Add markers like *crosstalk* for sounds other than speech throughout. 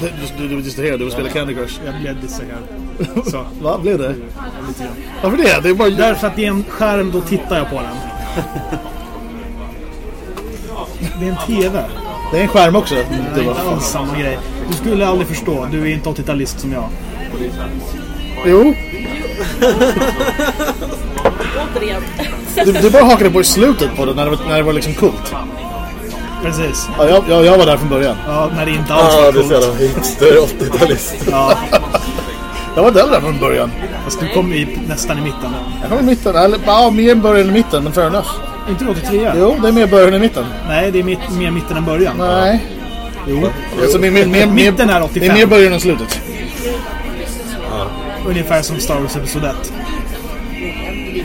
Du, du, du är distraherad, du vill spela Candy Crush. Jag blev distraherad. Så. Va, blev det? Lite grann. Varför det? Det är bara... Därför att det är en skärm, då tittar jag på den. Det är en TV. Det är en skärm också. Det Det är inte alls samma grej. Du skulle aldrig förstå. Du är inte 80-talist som jag. Jo, Återigen du, du bara hakade på i slutet på det när det var, när det var liksom coolt. Precis. Ja, jag, jag, jag var där från början. Ja, när det inte alls Ja, var du är så coolt. jävla hipster 80-talist. Ja, Jag var där från början. fast du kom i, nästan i mitten. Jag kom i mitten, eller ja, mer början i mitten, men fair enough. Inte 83? Jo, det är mer början i mitten. Nej, det är mitt, mer mitten än början. Nej. Jo. Alltså, mer, mer, mer, Mitten är 85. Det är mer början än slutet. Ungefär som Star Wars Episod 1.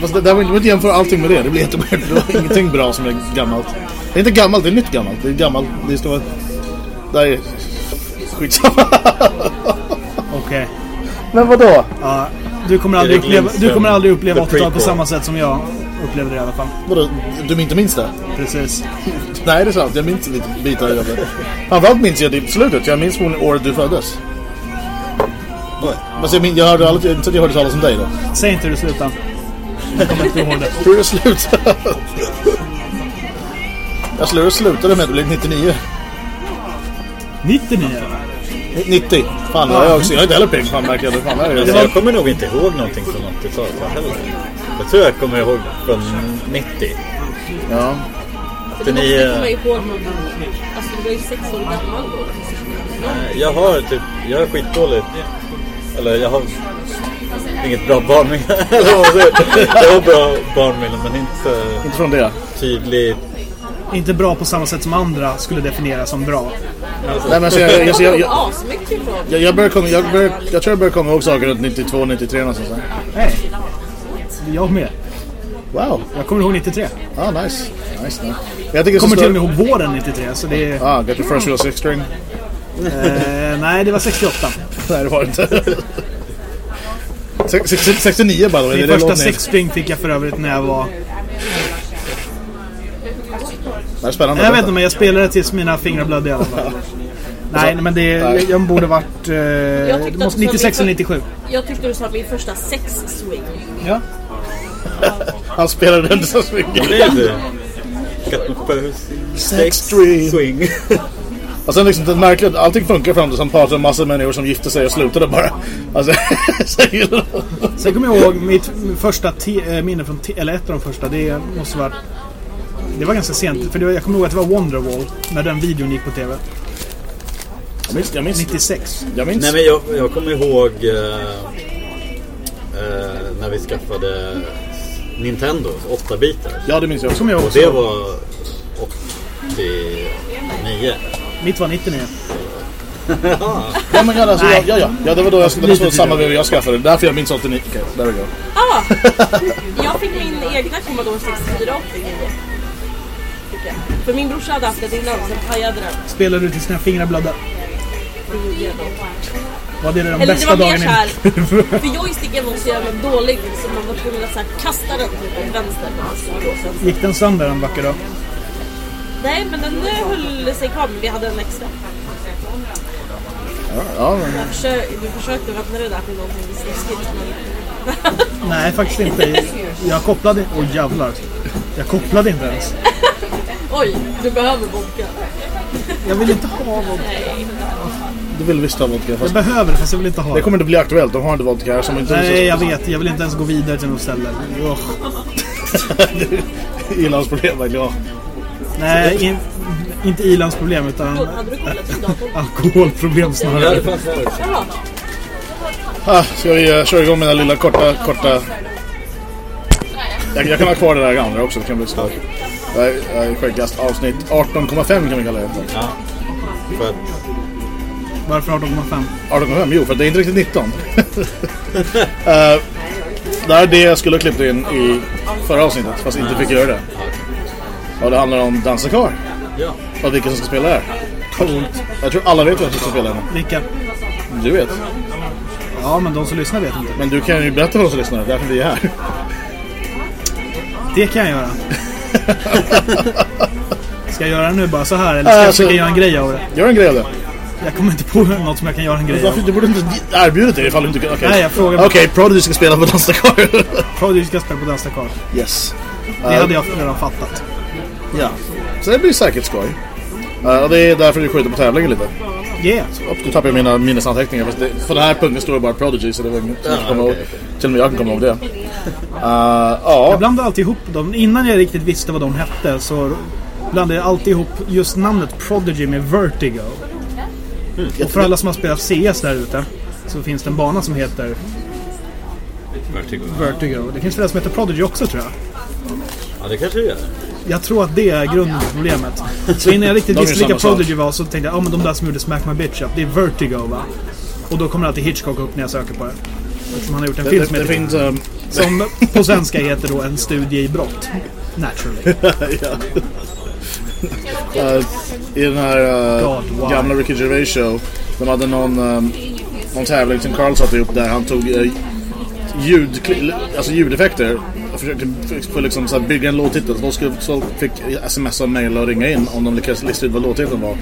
Fast det, det var inte, inte jämföra allting med det. Det blir jätteweird. Det var ingenting bra som är gammalt. Det är inte gammalt, det är nytt gammalt. Det är gammalt. Det står... Det är... Skitsamma. Okej. Men vadå? Ja, du kommer aldrig uppleva, du kommer aldrig uppleva The 80-tal på samma sätt som jag upplevde det i alla fall. vadå? Du inte minns det? Precis. Nej, det är sant. Jag minns lite bitar av det. Framförallt minns jag det slutet. Jag minns från året du föddes. Fast jag, min, jag hörde aldrig, jag hörde talas om dig då. Säg inte hur det slutar. Jag kommer inte ihåg det. Hur det slutade? Jag tror det slutade med att det blev 99. 99? 90. Fan, jag, också, jag är inte heller pigg. Fan, märker jag det. Fan, jag jag kommer nog inte ihåg någonting från 80-talet heller. Jag tror jag kommer ihåg från 90. Ja. Du måste 89. komma ihåg Alltså du var ju sex år gammal då. Nej, Jag har typ, jag är skitdålig. Eller jag har inget bra barnminne. *laughs* Jag har bra barnminne men inte Inte från det. tydligt. Inte bra på samma sätt som andra skulle definiera som bra. Nej, men så jag, jag, jag, jag, jag, jag, börjar komma, jag, börjar, jag tror jag börjar komma ihåg saker runt 92, 93 någonstans. Nej. Jag med. Wow. Jag kommer ihåg 93. Ah, nice. Nice, nice. Jag tycker Jag kommer så till och med ihåg våren 93. Så det är... Ah, got your first real six string. Eh, nej, det var 68. *laughs* Nej, det var det inte. Sex- sex- 69 by the way. Min första sexstring fick jag för övrigt när jag var... Det är spännande. Jag vet inte, men jag spelade tills mina fingrar blödde i alla *laughs* fall. Nej, men det... Jag, jag borde varit... Eh, du 96 sa eller min för- 97. Jag tyckte du sa min första sex-swing. Ja. *laughs* Han spelade den är det. Got my first Sex string. swing. Och sen liksom det märkligt, allting funkar fram tills han pratar om massa människor som gifte sig och slutade bara. Alltså, *laughs* Sen kommer jag ihåg mitt första eh, minne från... Eller ett av de första. Det måste vara... Det var ganska sent. För det var, jag kommer ihåg att det var Wonderwall. När den videon gick på TV. Jag minns, jag minns. 96. Jag minns. Nej men jag, jag kommer ihåg eh, eh, när vi skaffade Nintendo 8-bitar. Ja, det minns jag också. Kommer jag Och det var 89. Mitt var 99. *laughs* Ja, men ja, alltså, ja, ja, ja. ja, det var då jag, det var så samma veva jag skaffade det. Därför jag minns 89. Okej, there we go. Ah! *laughs* Jag fick min egna Commodore 64 89. Fick jag. För min brorsa hade haft det innan, sen pajade den. Spelade du tills dina fingrar blödde? Det. Var det den Eller det bästa var mer såhär, för joysticken var så jävla dålig så man var tvungen att så här, kasta den typ åt vänster. skulle. Gick den sönder en vacker dag? Nej men den eh, höll sig kvar men vi hade en extra. Ja, ja, men, Jag försökte, vi försökte öppna det där till någonting snuskigt men... *laughs* Nej, faktiskt inte. Jag kopplade... Oj jävlar. Jag kopplade inte ens. *laughs* Oj, du behöver vodka. Jag vill inte ha vodka. Nej. du vill visst ha vodka. Jag Fast behöver det, fast jag vill inte ha det det. kommer inte bli aktuellt. De har inte vodka här. Som inte Nej, jag vet. Jag vill inte ens gå vidare till något ställe. Ugh. *laughs* Ilandsproblem verkligen. Ja. Nej, in, inte ilandsproblem utan *laughs* alkoholproblem Ja, snarare. Ah, ska vi uh, köra igång med den lilla korta, korta... Jag, jag kan ha kvar det där andra också. Det kan bli skoj. Jag är, skäggast. Avsnitt 18,5 kan vi kalla det. Ja. För Varför 18,5? 18,5? Jo, för det är inte riktigt 19. uh, *laughs* det här är det jag skulle ha klippt in i förra avsnittet, fast inte fick göra det. Och det handlar om Dansa kvar. ja. Och vilka som ska spela där. Jag tror alla vet vem som ska spela den. Vilka? Du vet. Ja, men de som lyssnar vet inte. Men du kan ju berätta för oss som lyssnar, därför vi är här. Det kan jag göra. *laughs* Ska jag göra det nu bara så här eller ska jag Alltså- försöka göra en grej av det? Gör en grej av det. Jag kommer inte på något som jag kan göra en grej av. Du borde inte erbjuda dig ifall du inte kan. Okej, Nej, jag frågar. Okej, Prodigy ska spela på Danstakar. Prodigy ska spela på Danstakar. yes. Det hade jag redan fattat. Ja. Så det blir säkert skoj. Uh, och det är därför du skjuter på tävlingen lite. Yeah. Och nu tappar jag mina minnesanteckningar. Fast det, på den här punkten står det bara Prodigy så det var inget jag kommer ihåg. Till och med jag kan komma ihåg det. Uh, ja. Jag blandar alltid ihop dem. Innan jag riktigt visste vad de hette så blandade jag alltid ihop just namnet Prodigy med Vertigo. Och för alla som har spelat CS där ute så finns det en bana som heter Vertigo. Vertigo. Det finns flera som heter Prodigy också tror jag. Ja, det kanske det gör. Jag tror att det är grunden till problemet. Så innan jag riktigt visste vilka. Prodigy var så tänkte jag ja men de där som gjorde Smack My Bitch Up, det är Vertigo va? Och då kommer alltid Hitchcock upp när jag söker på det. Eftersom han har gjort en Det, film som det heter finns... Um, Som på svenska heter då En studie i brott. Naturally. *laughs* uh, I den här uh, God, gamla Ricky Gervais show. De hade någon, um, någon tävling som Carl satte ihop där han tog uh, ljud, alltså ljudeffekter. Och försökte få liksom, så bygga en låttitel. Så folk, skulle, fick sms och mail och ringa in om de lyckades lista ut vad låttiteln var.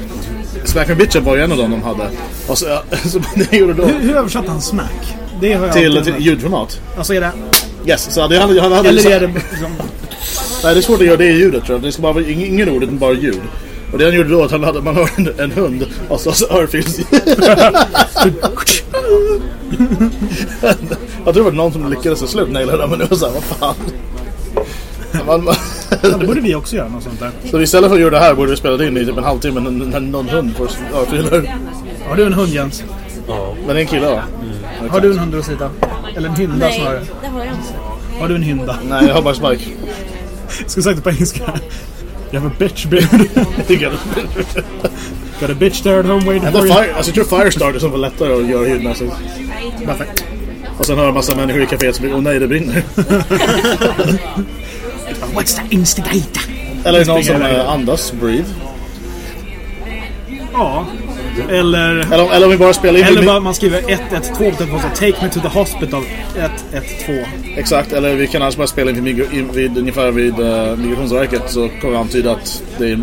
Smack Me Bitch Up var ju en av dem de hade. Och så, *laughs* så det gjorde då Hur, hur översatte han Smack? Det har jag till, till ljudformat. Alltså är det... Yes, så hade, han, han hade Eller är det liksom... *laughs* Nej, det är svårt att göra det i ljudet tror jag. Det ska bara vara ing- ingen utan bara ljud. Och det han gjorde då att han hade, man hörde en, en hund och så, så örfils. jag tror det var någon som lyckades till slut naila det men det var såhär, vad fan. Man, man, Ja, det borde vi också göra något sånt där. så istället för att göra det här borde vi spela in i typ en halvtimme när, någon hund får örfilar. Har du en hund Jens? Ja. Men det är en kille va? Har du en hund Rosita? Eller en hynda Nej, snarare? det har jag inte. Har du en hynda? Nej, jag har bara Spike. Ska sagt det på engelska. You have a bitch beard. *laughs* Tycker jag. Got a bitch there at home waiting Ändå for you. fire, alltså jag tror Firestarter som var lättare att göra ljudmässigt. Varför? Och sen hör en massa människor i kaféet som blir, åh nej det brinner. *laughs* What's the instigator? Eller någon som eh, andas, breathe. Ja. Eller... Eller, eller om vi bara spelar in... Eller bara man skriver 112 på telefonen. Take me to the hospital 112. Exakt, eller vi kan alltså bara spela in vid, vid, vid, ungefär vid uh, Migrationsverket så kommer vi antyda att det är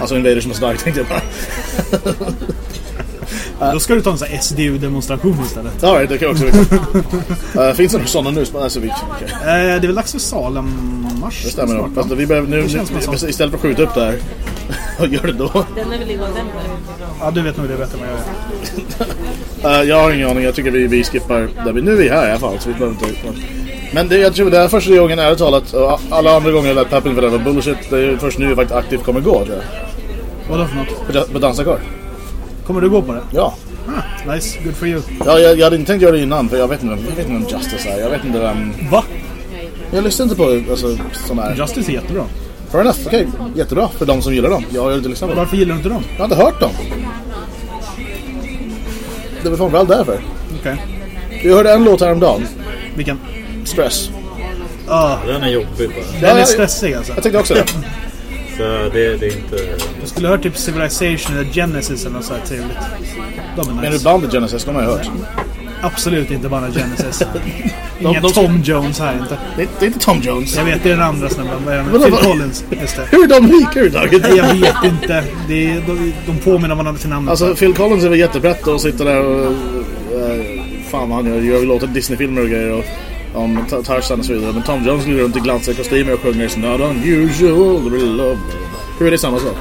alltså invaders som är starkt tänkte jag bara. *laughs* Då ska du ta en sån här SDU-demonstration istället. Ja, right, det kan jag också uh, Finns det några sådana nu? Alltså, vi, okay. Eh, det är väl dags för Salem-marsch Det stämmer nog. vi behöver nu, som nu sån. istället för att skjuta upp det här och gör det då. Den är väl i november. Ja, du vet nog det bättre än vad jag gör. Uh, *laughs* jag har ingen aning, jag tycker vi, vi skippar där vi, nu är vi här i alla fall så vi behöver inte men det, jag tror det är första gången ärligt talat och alla andra gånger jag lät peppen för det var bullshit det är först nu vi faktiskt aktivt kommer gå jag. Vadå för något? På, da- på dansakör. Kommer du gå på det? Ja. Ah, nice, good for you. Ja, jag, jag hade inte tänkt göra det innan för jag vet inte, jag vet inte vem Justice är. Jag vet inte vem... Va? Jag lyssnar inte på alltså, sådana här. Justice är jättebra. Fair enough, okej. Jättebra för de som gillar dem. Jag har inte lyssnat på dem. Varför gillar du inte dem? Jag har inte hört dem. Det var framförallt därför. Okej. Jag hörde en låt häromdagen. Vilken? Stress. Ah, Den är jobbig bara. den Ja, är stressig alltså. Jag tyckte också det. *laughs* Så det, det är inte... Jag skulle höra typ Civilization eller Genesis eller något sånt trevligt. De är Men nice. bandet Genesis, de har jag hört. Absolut inte bara Genesis. *laughs* Inga de- Tom Jones här inte. Det, det är inte Tom Jones. Jag vet, det är den andra snubben. Phil Collins. Just det. Hur är de lika överhuvudtaget? Jag vet inte. Det är, de, de påminner varandra till namnet. Alltså Phil Collins är väl jätteprätt och sitter där och... Uh, fan vad han gör. Gör låter Disney-filmer och grejer och... Om Ta- Tarzan och så vidare. Men Tom Jones går runt i glansiga kostymer och sjunger It's not unusual to love. Hur är det samma sak?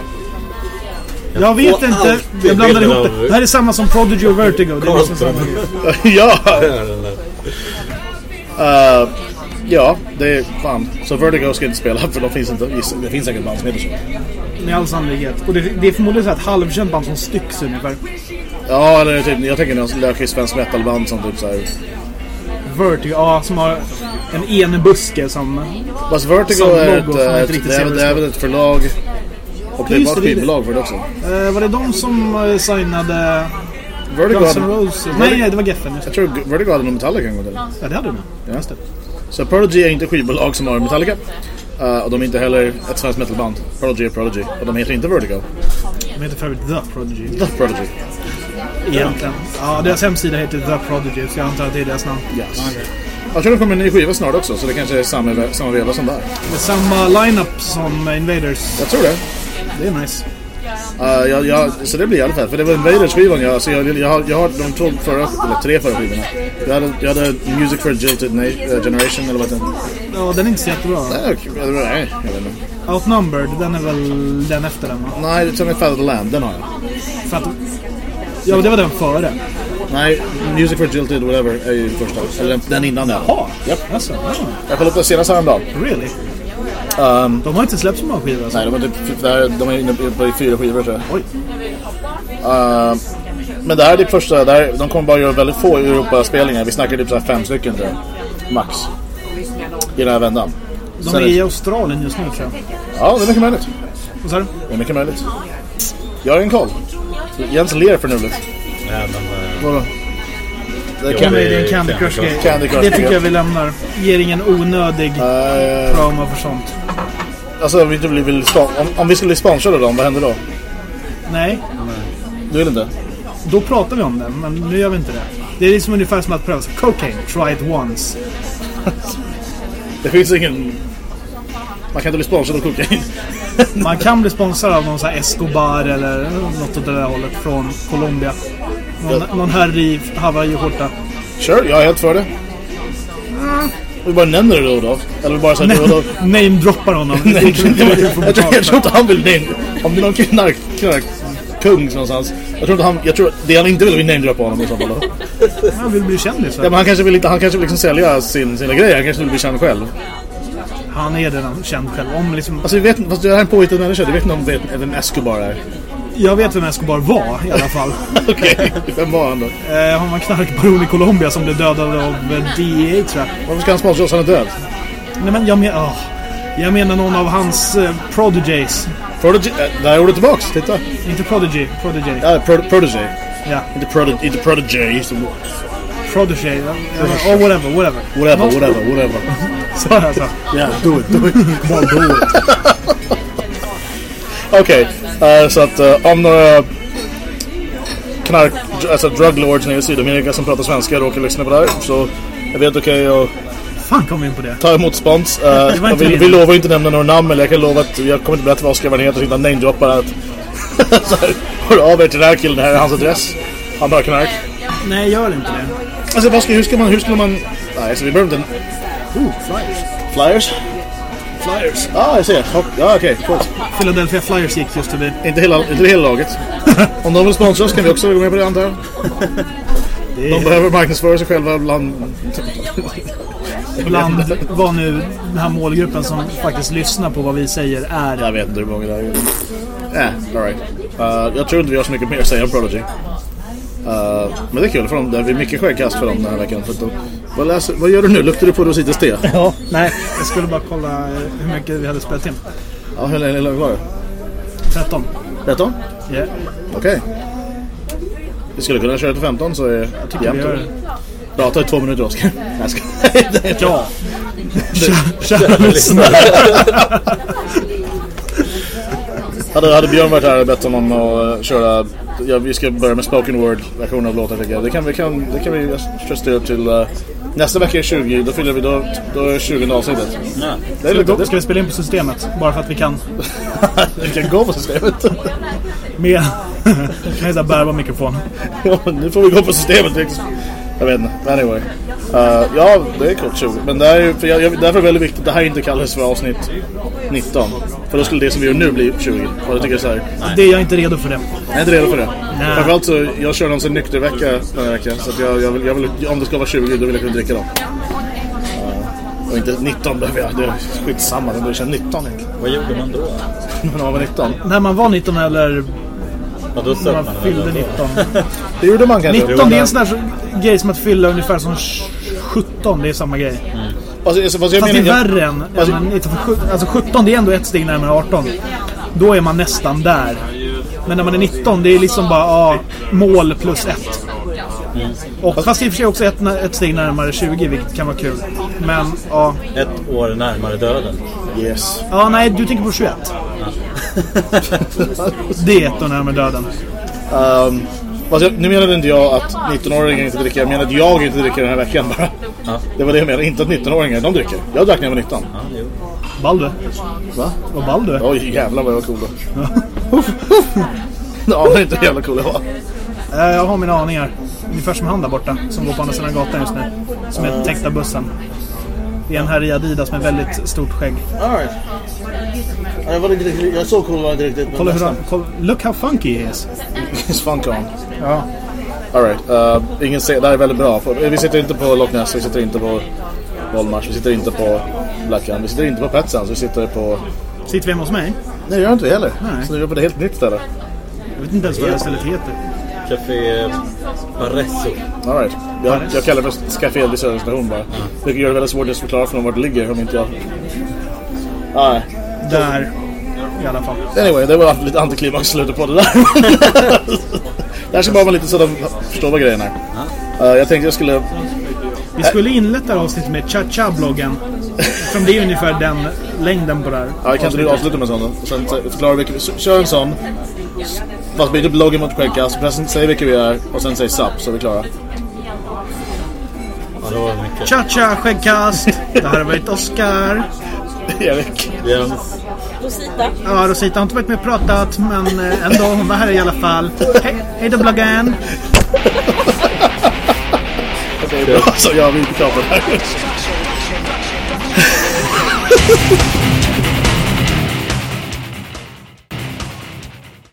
jag vet får inte. Jag blandar ihop det. Det här är samma som Prodigy och Vertigo. Det är liksom samma. *laughs* ja! Uh, ja, det är fan. Så Vertigo ska inte spela för de finns inte. Det finns säkert band som heter så. Med all sannolikhet. Och det, det är förmodligen så ett halvkänt band som Styx ungefär. Ja, eller typ, jag tänker någon lökig svensk metalband som typ såhär... Vertigo, ja, som har en enebuske som... Fast Vertigo Som är ett, eh, ett, riktigt det, är, det är väl ett förlag. Och det är bara ett skivbolag för det också. Eh, var det de som uh, signade Vertigo Guns N' Roses? Nej, nej, det var Geffen. Jag tror Vertigo hade nog Metallica en gång till. Ja, det hade du med. Ja. Just det. Så Prodigy är inte skivbolag som har Metallica. Eh, och de är inte heller ett svenskt metalband. Prodigy är Prodigy. Och de heter inte Vertigo. De heter för övrigt The Prodigy. The Prodigy. Egentligen. Ja, deras hemsida heter The Prodigy, så jag antar att det är deras namn. Yes. Jag tror det kommer en ny skiva snart också, så det kanske är samma, samma veva som där. Det är samma lineup som Invaders. Jag tror det. Det är nice. Uh, jag, jag, så det blir i alla fall. För det var Invaders-skivan jag, så jag, jag, har, jag har de två förra, eller tre förra skivorna. Jag hade, jag hade Music for a Jilted Na- eh, Generation, eller vad den? Ja, den är inte så jättebra. Nej, jag, nej, jag vet inte. Outnumbered, den är väl den efter den va? Nej, det är Father the Land, den har jag. För Ja, det var den före. Nej, Music for Jilted, whatever, är ju första. Eller den, den innan den. Ja, Japp. alltså. Ja. Jag kollade upp det senast häromdagen. Really? Um, De har inte släppt så många skivor alltså. nej, de är, typ, de är inne på fyra skivor tror jag. Oj. Uh, men det här är det första, det här, de kommer bara göra väldigt få Europa-spelningar. Vi snackar typ så fem stycken tror jag. Max. I den här vändan. De Sen är i Australien just nu tror jag. Ja, det är mycket möjligt. Vad sa du? Det är mycket möjligt. Jag har ingen koll. Jens ler för nuligt. Nej, men... Vadå? Det kan Det är en Candy. Crush. Candy Crush, Det tycker ja. jag vi lämnar. Ger ingen onödig promo för sånt. alltså, om vi, inte vill, vill spa- om, om vi skulle bli sponsrade av dem, vad händer då? Nej, Du vill inte? då pratar vi om det. Men nu gör vi inte det. Det är liksom ungefär som att pröva cocaine. Try it once. *laughs* Det finns ingen... Man kan inte bli sponsrad av kokain. Man kan bli sponsrad av någon sån här Escobar eller något åt det där hållet från Colombia. Någon, någon herre i Hawaii-skjorta. Sure, jag är helt för det. Vi bara nämner det då då. Eller vi bara säger då då. Namedroppar honom. *laughs* Nej, jag, tror, jag tror inte han vill name... Om det är någon knark, knark kung någonstans. Jag tror inte han... Jag tror det han inte vill är namedroppa honom i så fall då. Han vill bli kändis. Ja, men han kanske vill inte... Han kanske vill liksom sälja sin, sina grejer. Han kanske vill bli känd själv. Han är redan känd själv. Om liksom, Alltså vi vet. Fast det här är en påhittad människa. Du vet inte om vet vem Escobar är. jag vet vem Escobar var i alla fall. *laughs* Okej, vem var han då? Eh, han var knarkbaron i Colombia som blev dödad av eh, DEA tror jag. Varför ska han sponsra oss? Han är död. Nej men jag menar... jag menar någon av hans eh, prodigies. Prodigy... Äh, där är ordet tillbaks. Titta. Inte prodigy, prodigy. Ja, pro, prodigy. Ja, Inte, prodi, inte prodigy. Som, prodigy. Ja, ja, oh, whatever, whatever. whatever, whatever, whatever. *laughs* Så alltså. Yeah, do it, do it. Come on, do it. Okej, eh, så att eh, om några knark, alltså drug lords nere i Sydamerika som pratar svenska råkar lyssna på det här så det helt okej att fan kom vi in på det? ta emot spons. Uh, vi, vi lovar inte nämna några namn eller jag kan lova att jag kommer inte berätta vad Oskar han heter utan namedroppar att *laughs* så här, hör av er till den här killen, det här är hans adress. Han har knark. Nej, gör inte det. Alltså vad ska, hur ska man, hur skulle man... Nej, så vi behöver inte... Oh, flyers. Flyers? Flyers. Ah, jag ser. Ja, okej. Coolt. Philadelphia Flyers gick just förbi. Inte hela, inte hela laget. *laughs* Om de vill sponsra oss kan vi också gå med på det antar jag. De är behöver marknadsföra sig själva bland... bland vad nu den här målgruppen som faktiskt lyssnar på vad vi säger är. Jag vet inte hur många det är. Eh, alright. Uh, jag tror inte vi har så mycket mer att säga om Prodigy. Uh, men det är kul för dem. Det är mycket skäggkast för dem den här veckan. För de, vad, läser, vad gör du nu? Luktar du på Rositas te? Ja, nej. Jag skulle bara kolla eh, hur mycket vi hade spelat in. Ja, hur länge var det? 13. 13? Yeah. Okej. Vi skulle kunna köra till 15 så är det Tycker vi jämnt. gör Prata i två minuter Oskar. *laughs* Jag skojar. Ja. *laughs* Kä- Kära lyssnare. *laughs* Hade, hade Björn varit här hade jag bett honom att uh, köra... Ja, vi ska börja med spoken word versionen av låten tycker jag. Det kan vi, kan, det kan vi justera upp till... Uh, nästa vecka är 20, då fyller vi... Då, då är 20 avsnittet. Ja. Det är lite... Ska vi spela in på systemet? Bara för att vi kan. *laughs* Vi kan gå på systemet. Med... Med en bärbar mikrofon. ja, nu får vi gå på systemet. Det Jag vet inte. Anyway. Uh, ja, det är kort 20. Men det är ju... För jag, jag, därför är det väldigt viktigt. Det här inte kallas för avsnitt 19. För då skulle det som vi gör nu bli 20. Och jag tycker så här... Det är jag inte redo för det. Jag är inte redo för det. Nej. Framförallt så, jag kör någon sån nykter vecka den här veckan. Så att jag, jag, vill, jag vill, om det ska vara 20 då vill jag kunna dricka dem. Uh, och inte 19 behöver jag. Det är skitsamma, den börjar känna 19 egentligen. Vad gjorde man då? *laughs* När man var 19. När man var 19 eller Ja, då söp man man fyllde väl *laughs* 19. Det gjorde man kanske. 19 det är en sån där grej som att fylla ungefär som 17. Det är samma grej. Alltså, alltså, fast jag Fast det är värre än... Alltså- än 19, för sju- alltså 17 det är ändå ett steg närmare 18. Då är man nästan där. Men när man är 19 det är liksom bara ja, mål plus ett. Och, fast i och för sig också ett, ett steg närmare 20 vilket kan vara kul. Men ja, Ett år närmare döden. yes. ja nej du tänker på 21. Det *laughs* är ett år närmare döden. Um, jag, nu menade inte jag att 19-åringar inte dricker. Jag menade att jag inte dricker den här veckan bara. Ja. Det var det jag menade. Inte att 19-åringar, de dricker. Jag drack när jag var 19. Ja. Ball du. Va? Vad ball du. Oj, jävlar vad jag var cool då. Ja, *laughs* det är inte jävla cool jag var. Eh, Jag har mina aningar. Ungefär som han där borta. Som går på andra sidan gatan just nu. Som är täckt av bussen. Det är en herre i Adidas med väldigt stort skägg. Alright. Jag var inte riktigt, jag såg var inte riktigt. Kolla hur han... Kolla, look how funky he is. It's fun con. Ja. Alright, uh, ingen se, det här är väldigt bra. För- Vi sitter inte på Loch Ness, vi sitter inte på Volmars, vi sitter inte på Blackhand, vi sitter inte på Petsans, vi sitter på... Sitter vi hemma hos mig? Nej, det gör inte vi heller. Nej. Så vi är på ett helt nytt ställe. Jag vet inte ens vad det här stället heter. Café Barresso. Alright. Jag, jag kallar det för Café vid Södra station bara. Vilket gör det väldigt svårt att förklara för dem vart det ligger om inte jag... Ah, Nej. Där. I alla fall. Anyway, det var lite antiklimax slutet på det där. *laughs* det här ska bara vara lite så att de förstår vad grejen är. Uh, jag tänkte jag skulle... Vi skulle inlett det här avsnittet med Cha-Cha-bloggen. Eftersom det är ungefär den längden på det här. Ja, kan inte du avsluta med en sån då? Och sen så- förklara vilka... så- Kör en sån. Fast byt upp bloggen mot Craigcast. Pressen, säg vilka vi är och sen säg SAP så är vi klara. Ja, det var mycket. Cha-Cha skäggkast. Det här har varit Oscar. *laughs* Erik. Jens. Rosita. Ja, Rosita har inte varit med och pratat, men eh, ändå, hon var här i alla fall. Hej, hej då bloggen! *laughs* Det är bra. Så jag vill inte prata där. Música *laughs*